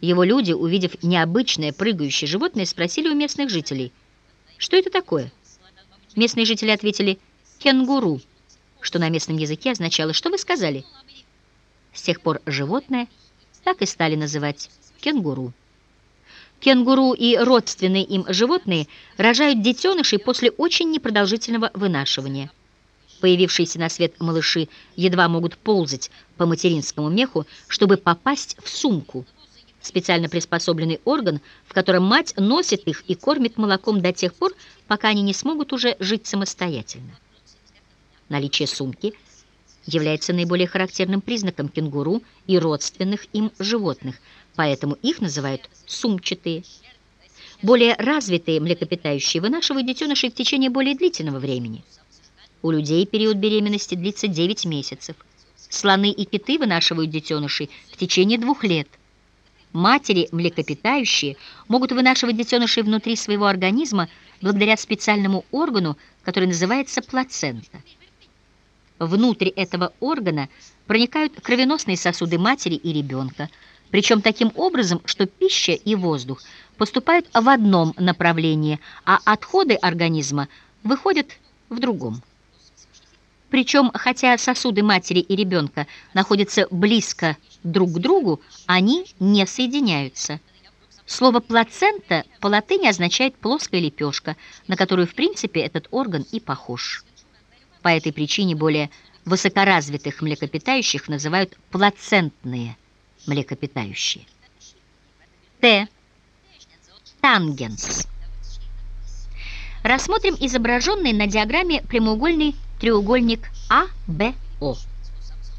Его люди, увидев необычное прыгающее животное, спросили у местных жителей, что это такое? Местные жители ответили «кенгуру», что на местном языке означало «что вы сказали?». С тех пор животное так и стали называть кенгуру. Кенгуру и родственные им животные рожают детенышей после очень непродолжительного вынашивания. Появившиеся на свет малыши едва могут ползать по материнскому меху, чтобы попасть в сумку, специально приспособленный орган, в котором мать носит их и кормит молоком до тех пор, пока они не смогут уже жить самостоятельно. Наличие сумки является наиболее характерным признаком кенгуру и родственных им животных, поэтому их называют сумчатые. Более развитые млекопитающие вынашивают детенышей в течение более длительного времени – у людей период беременности длится 9 месяцев. Слоны и киты вынашивают детенышей в течение двух лет. Матери, млекопитающие, могут вынашивать детенышей внутри своего организма благодаря специальному органу, который называется плацента. Внутрь этого органа проникают кровеносные сосуды матери и ребенка, причем таким образом, что пища и воздух поступают в одном направлении, а отходы организма выходят в другом. Причем, хотя сосуды матери и ребенка находятся близко друг к другу, они не соединяются. Слово «плацента» по латыни означает «плоская лепешка», на которую, в принципе, этот орган и похож. По этой причине более высокоразвитых млекопитающих называют плацентные млекопитающие. Т. Тангенс. Рассмотрим изображенный на диаграмме прямоугольный треугольник АБО.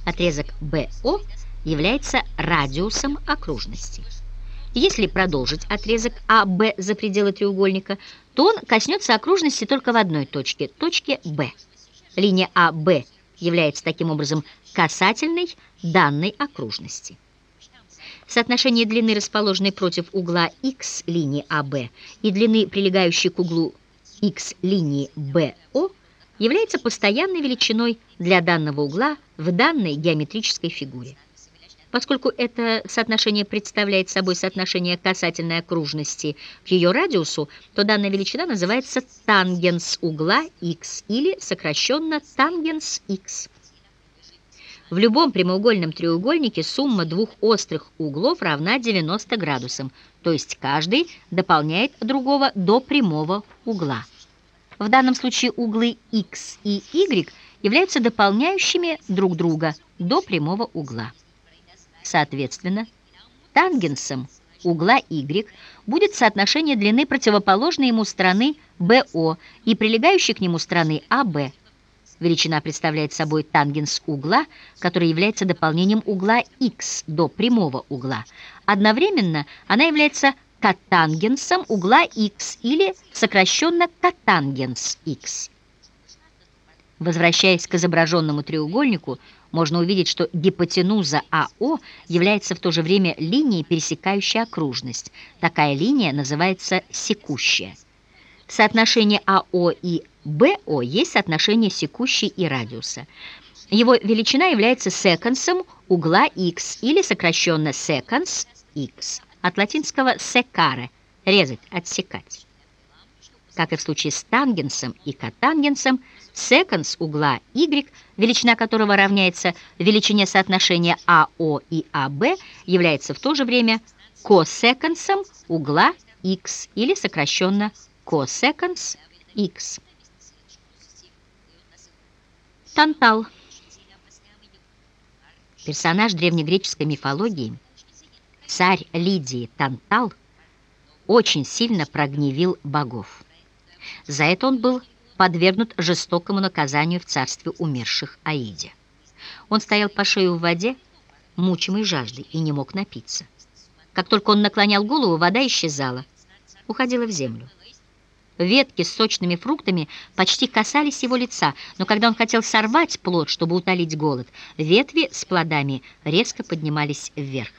Отрезок БО является радиусом окружности. Если продолжить отрезок АБ за пределы треугольника, то он коснется окружности только в одной точке, точке Б. Линия АБ является таким образом касательной данной окружности. Соотношение длины, расположенной против угла Х линии АБ, и длины, прилегающей к углу Х линии БО, является постоянной величиной для данного угла в данной геометрической фигуре. Поскольку это соотношение представляет собой соотношение касательной окружности к ее радиусу, то данная величина называется тангенс угла x или сокращенно тангенс x. В любом прямоугольном треугольнике сумма двух острых углов равна 90 градусам, то есть каждый дополняет другого до прямого угла. В данном случае углы x и y являются дополняющими друг друга до прямого угла. Соответственно, тангенсом угла y будет соотношение длины противоположной ему стороны BO и прилегающей к нему стороны AB. Величина представляет собой тангенс угла, который является дополнением угла x до прямого угла. Одновременно она является котангенсом угла x или сокращенно котангенс x. Возвращаясь к изображенному треугольнику, можно увидеть, что гипотенуза АО является в то же время линией, пересекающей окружность. Такая линия называется секущая. Соотношение АО и БО есть соотношение секущей и радиуса. Его величина является секансом угла x или сокращенно секанс x от латинского «секаре» — резать, отсекать. Как и в случае с тангенсом и котангенсом, секанс угла y, величина которого равняется величине соотношения АО и АБ, является в то же время косекансом угла x или сокращенно косеканс x. Тантал. Персонаж древнегреческой мифологии – царь Лидии Тантал очень сильно прогневил богов. За это он был подвергнут жестокому наказанию в царстве умерших Аиде. Он стоял по шею в воде, мучимый жаждой, и не мог напиться. Как только он наклонял голову, вода исчезала, уходила в землю. Ветки с сочными фруктами почти касались его лица, но когда он хотел сорвать плод, чтобы утолить голод, ветви с плодами резко поднимались вверх.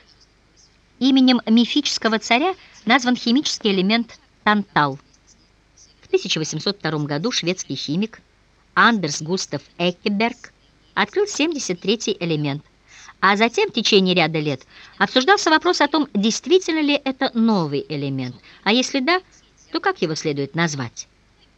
Именем мифического царя назван химический элемент тантал. В 1802 году шведский химик Андерс Густав Эккеберг открыл 73-й элемент, А затем в течение ряда лет обсуждался вопрос о том, действительно ли это новый элемент, а если да, то как его следует назвать.